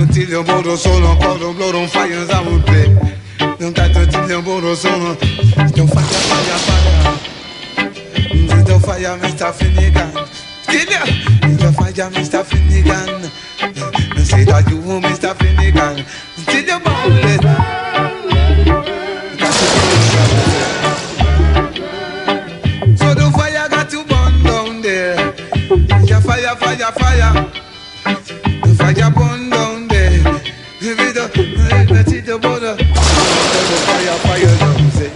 Until your border solo, call the blood on fires I will play. Don't got until your border solo. Don't fire, fire, Blood Don't fire, Mr. Finnegan. Kill ya. Don't fire, Mr. Finnegan. I say that you, Mr. Finnegan. Till you bound it. So the fire got to burn down there. Yeah, fire, fire, fire. The fire burn down there. If it don't, let it border. The fire, fire, down say.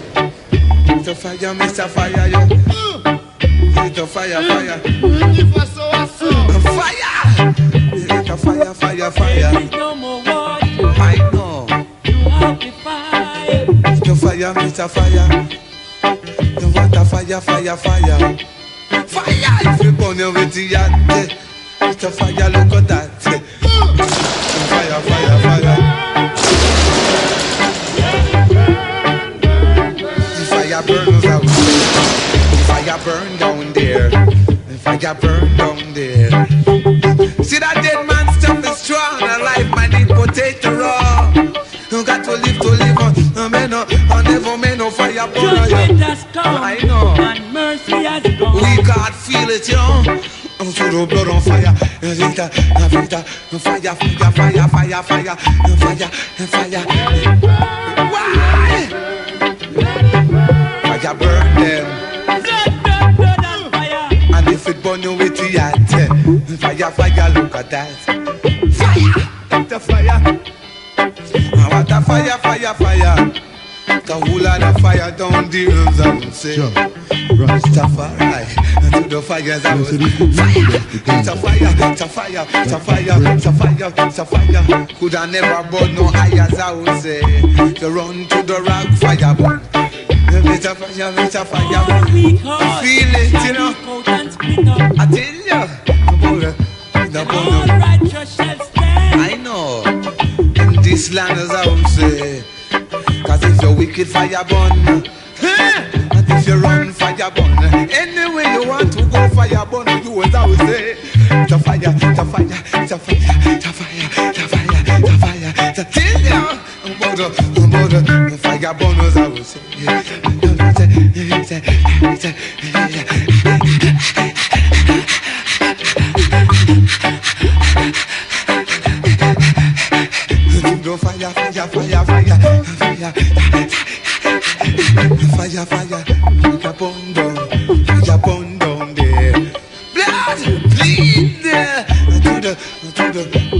The fire, Mr. Fire, yo. The fire, fire. Fire. The fire, fire, fire. no more water. I know. You have the fire. The fire. Fire. The water, fire, fire, fire. Fire! If you burn your your day, Mr. Fire, look at that. Fire, fire, fire. The fire burns out. The fire burn down there. The fire burned down there. See that dead man stuff is strong. Alive man need potato raw. You got to live to live on. No man no, I never man no fire burn. Judgment has come. I know. And mercy has gone. We can't feel it, you know. I'm through the blood on fire. Vita, vita, fire, fire, fire, fire, fire, fire, fire. Why? Fire, fire, look at that. Fire, the fire. I want the fire, fire, fire. The whole lot of fire down the hills, I would say. Sure. Right. Rastafari, to the fires I was so this is- fire, it's a fire, it's a fire, it's a fire, it's a fire, it's a fire. Could have never burn no eyes, I would say. To run to the rock, fire burn. It's a fire, it's a All fire. weak hearts Feel it, you know. leak out and split up. I tell you, about it, the burn. righteous shall stand. I know, in this land as I would say. Cause if you're wicked, fire burn. And if you run, fire burn. Anyway you want to go, fire burn. You as I would say. A fire, a fire, a fire, a fire, a fire, a fire. A tell ya about the, about the fire burn as I would say. Go To the,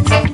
Thank.